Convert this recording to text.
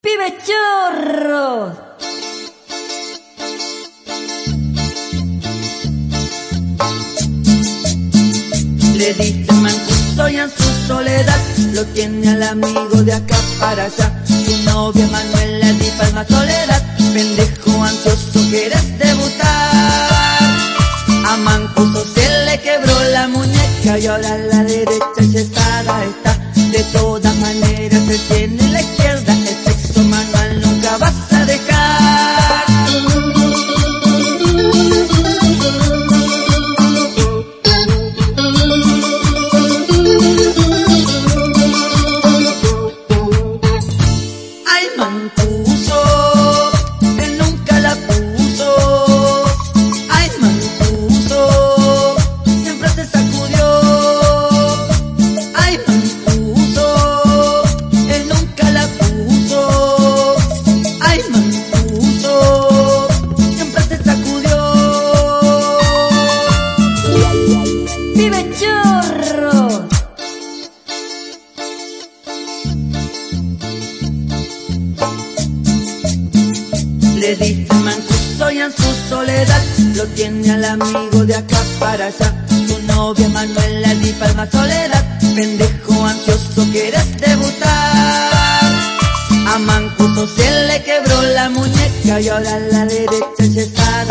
¡Pibe chorro! Le dice mancuso y en su soledad Lo tiene al amigo de acá para allá Su novia Manuela di Palma Soledad Pendejo ansioso quieres debutar A Mancuso se le quebró la muñeca Y ahora la derecha ¡Pibe chorro! Le dice mancuso y en su soledad Lo tiene al amigo de acá para allá. Su novia Manuela di Palma Soledad. Pendejo ansioso quieres debutar. A mancuso se le quebró la muñeca Y ahora la derecha yesada está